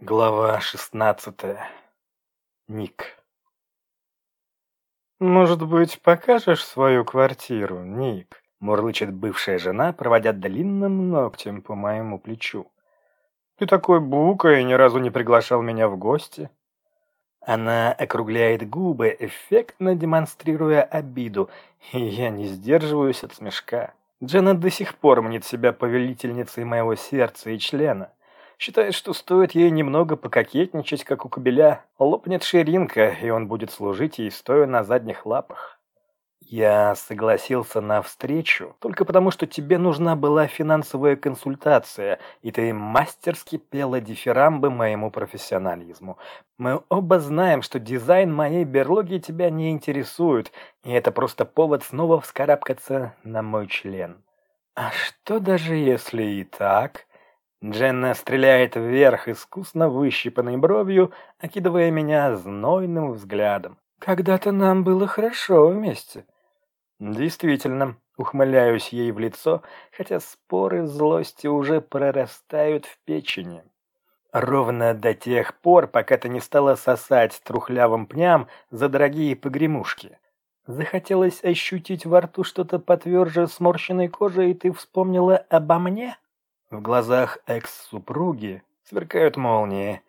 Глава шестнадцатая. Ник. «Может быть, покажешь свою квартиру, Ник?» — мурлычет бывшая жена, проводя длинным ногтем по моему плечу. «Ты такой бука и ни разу не приглашал меня в гости». Она округляет губы, эффектно демонстрируя обиду, и я не сдерживаюсь от смешка. Джена до сих пор мнит себя повелительницей моего сердца и члена. Считает, что стоит ей немного пококетничать, как у кобеля, лопнет ширинка, и он будет служить ей, стоя на задних лапах. Я согласился на встречу только потому, что тебе нужна была финансовая консультация, и ты мастерски пела дифирамбы моему профессионализму. Мы оба знаем, что дизайн моей берлоги тебя не интересует, и это просто повод снова вскарабкаться на мой член. А что даже если и так? Дженна стреляет вверх искусно выщипанной бровью, окидывая меня знойным взглядом. «Когда-то нам было хорошо вместе». «Действительно», — ухмыляюсь ей в лицо, хотя споры злости уже прорастают в печени. Ровно до тех пор, пока ты не стала сосать трухлявым пням за дорогие погремушки. Захотелось ощутить во рту что-то потверже сморщенной кожи, и ты вспомнила обо мне? В глазах экс-супруги сверкают молнии.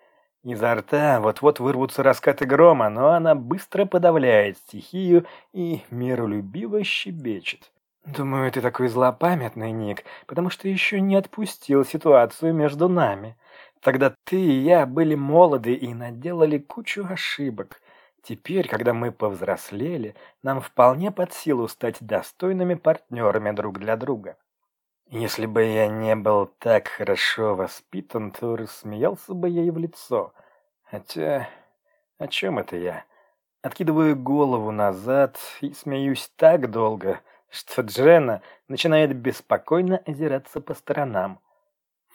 Изо рта вот-вот вырвутся раскаты грома, но она быстро подавляет стихию и миролюбиво щебечет. «Думаю, ты такой злопамятный, Ник, потому что еще не отпустил ситуацию между нами. Тогда ты и я были молоды и наделали кучу ошибок. Теперь, когда мы повзрослели, нам вполне под силу стать достойными партнерами друг для друга. Если бы я не был так хорошо воспитан, то рассмеялся бы ей в лицо. Хотя, о чем это я? Откидываю голову назад и смеюсь так долго, что Джена начинает беспокойно озираться по сторонам.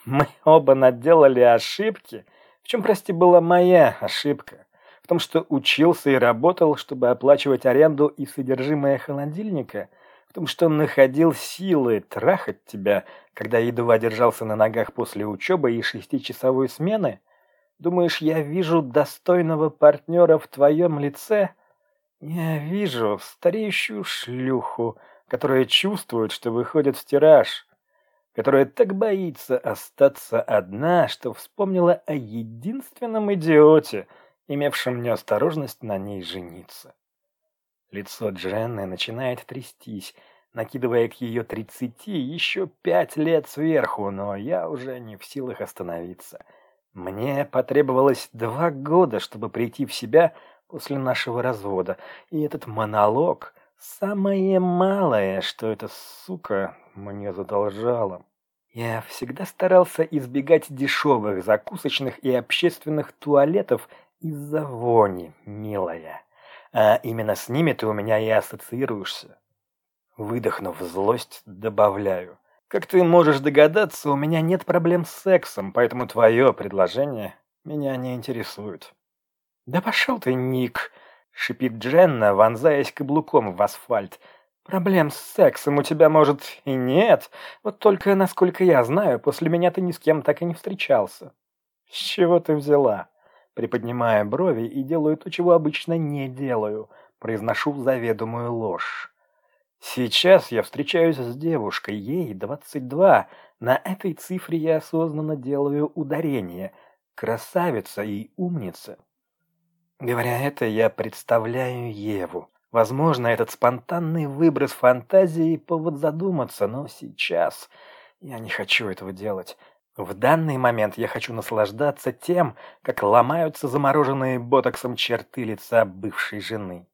Мы оба наделали ошибки. В чем, прости, была моя ошибка? В том, что учился и работал, чтобы оплачивать аренду и содержимое холодильника – том, что он находил силы трахать тебя, когда едва держался на ногах после учебы и шестичасовой смены? Думаешь, я вижу достойного партнера в твоем лице? Я вижу стареющую шлюху, которая чувствует, что выходит в тираж, которая так боится остаться одна, что вспомнила о единственном идиоте, имевшем неосторожность на ней жениться. Лицо Дженны начинает трястись, накидывая к ее тридцати еще пять лет сверху, но я уже не в силах остановиться. Мне потребовалось два года, чтобы прийти в себя после нашего развода, и этот монолог — самое малое, что эта сука мне задолжала. Я всегда старался избегать дешевых закусочных и общественных туалетов из-за вони, милая. А именно с ними ты у меня и ассоциируешься. Выдохнув злость, добавляю. Как ты можешь догадаться, у меня нет проблем с сексом, поэтому твое предложение меня не интересует. Да пошел ты, Ник, шипит Дженна, вонзаясь каблуком в асфальт. Проблем с сексом у тебя, может, и нет. Вот только, насколько я знаю, после меня ты ни с кем так и не встречался. С чего ты взяла? Приподнимая брови и делаю то, чего обычно не делаю, произношу заведомую ложь. Сейчас я встречаюсь с девушкой, ей 22. На этой цифре я осознанно делаю ударение. Красавица и умница. Говоря это, я представляю Еву. Возможно, этот спонтанный выброс фантазии повод задуматься, но сейчас я не хочу этого делать. В данный момент я хочу наслаждаться тем, как ломаются замороженные ботоксом черты лица бывшей жены.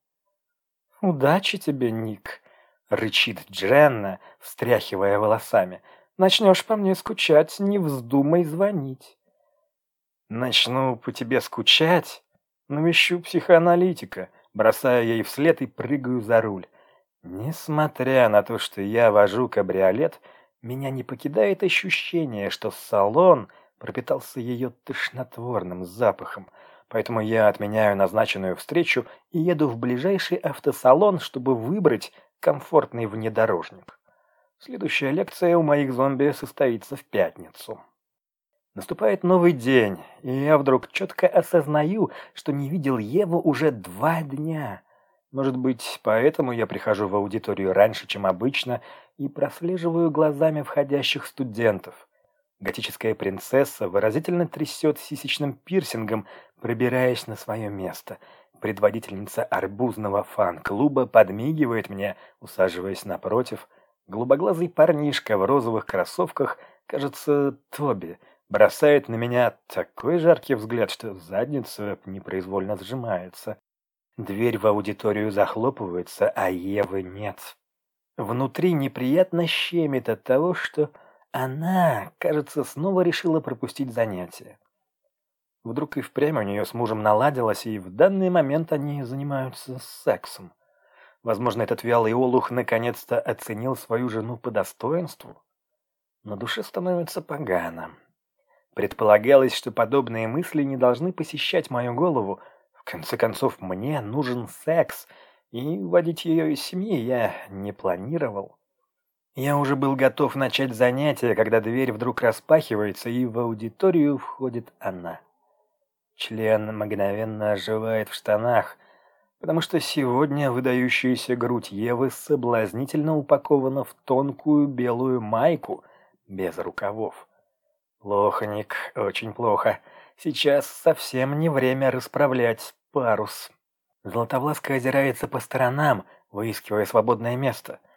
«Удачи тебе, Ник!» — рычит Дженна, встряхивая волосами. «Начнешь по мне скучать, не вздумай звонить». «Начну по тебе скучать?» Навещу психоаналитика, бросаю ей вслед и прыгаю за руль. Несмотря на то, что я вожу кабриолет, — меня не покидает ощущение, что салон пропитался ее тошнотворным запахом, поэтому я отменяю назначенную встречу и еду в ближайший автосалон, чтобы выбрать комфортный внедорожник. Следующая лекция у моих зомби состоится в пятницу. Наступает новый день, и я вдруг четко осознаю, что не видел Еву уже два дня. Может быть, поэтому я прихожу в аудиторию раньше, чем обычно, и прослеживаю глазами входящих студентов. Готическая принцесса выразительно трясет сисечным пирсингом, пробираясь на свое место. Предводительница арбузного фан-клуба подмигивает мне, усаживаясь напротив. Голубоглазый парнишка в розовых кроссовках, кажется, Тоби, бросает на меня такой жаркий взгляд, что задница непроизвольно сжимается. Дверь в аудиторию захлопывается, а Евы нет. Внутри неприятно щемит от того, что она, кажется, снова решила пропустить занятие. Вдруг и впрямь у нее с мужем наладилось, и в данный момент они занимаются сексом. Возможно, этот вялый олух наконец-то оценил свою жену по достоинству. На душе становится погано. Предполагалось, что подобные мысли не должны посещать мою голову. В конце концов, мне нужен секс, и вводить ее из семьи я не планировал. Я уже был готов начать занятие, когда дверь вдруг распахивается, и в аудиторию входит она. Член мгновенно оживает в штанах, потому что сегодня выдающаяся грудь Евы соблазнительно упакована в тонкую белую майку без рукавов. Плохо, Ник, очень плохо. Сейчас совсем не время расправлять парус. Златовласка озирается по сторонам, выискивая свободное место —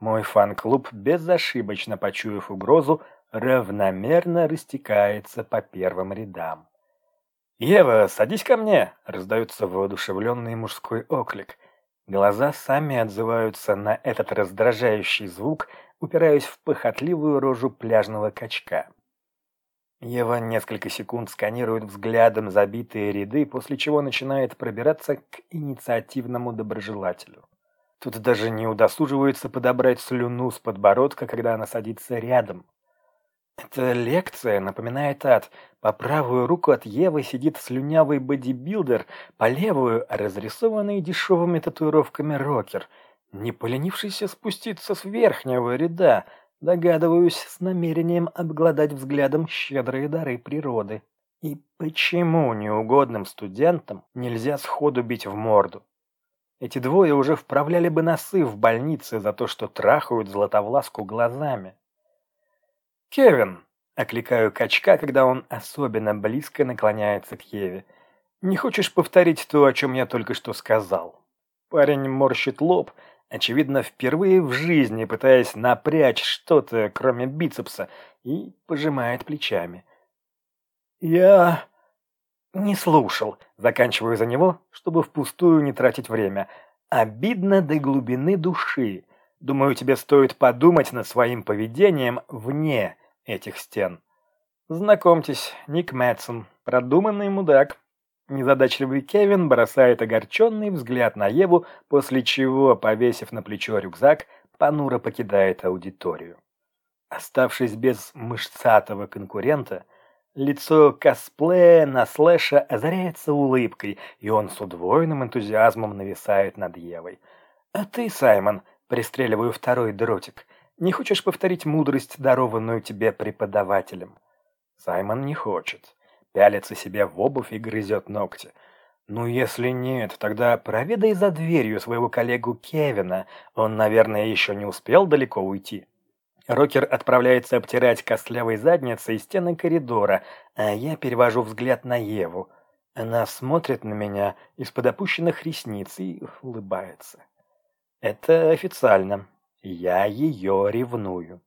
мой фан-клуб, безошибочно почуяв угрозу, равномерно растекается по первым рядам. «Ева, садись ко мне!» — раздается воодушевленный мужской оклик. Глаза сами отзываются на этот раздражающий звук, упираясь в похотливую рожу пляжного качка. Ева несколько секунд сканирует взглядом забитые ряды, после чего начинает пробираться к инициативному доброжелателю. Тут даже не удосуживается подобрать слюну с подбородка, когда она садится рядом. Эта лекция напоминает ад. По правую руку от Евы сидит слюнявый бодибилдер, по левую — разрисованный дешевыми татуировками рокер, не поленившийся спуститься с верхнего ряда, догадываюсь, с намерением обгладать взглядом щедрые дары природы. И почему неугодным студентам нельзя сходу бить в морду? Эти двое уже вправляли бы носы в больнице за то, что трахают Златовласку глазами. «Кевин!» — окликаю качка, когда он особенно близко наклоняется к Еве. «Не хочешь повторить то, о чем я только что сказал?» Парень морщит лоб, очевидно, впервые в жизни пытаясь напрячь что-то, кроме бицепса, и пожимает плечами. «Я...» Не слушал. Заканчиваю за него, чтобы впустую не тратить время. Обидно до глубины души. Думаю, тебе стоит подумать над своим поведением вне этих стен. Знакомьтесь, Ник Мэтсон, продуманный мудак. Незадачливый Кевин бросает огорченный взгляд на Еву, после чего, повесив на плечо рюкзак, понуро покидает аудиторию. Оставшись без мышцатого конкурента, Лицо косплея на слэша озаряется улыбкой, и он с удвоенным энтузиазмом нависает над Евой. «А ты, Саймон, пристреливаю второй дротик, не хочешь повторить мудрость, дарованную тебе преподавателем?» Саймон не хочет. Пялится себе в обувь и грызет ногти. «Ну, если нет, тогда проведай за дверью своего коллегу Кевина. Он, наверное, еще не успел далеко уйти». Рокер отправляется обтирать костлявой задницей стены коридора, а я перевожу взгляд на Еву. Она смотрит на меня из-под опущенных ресниц и улыбается. Это официально. Я ее ревную.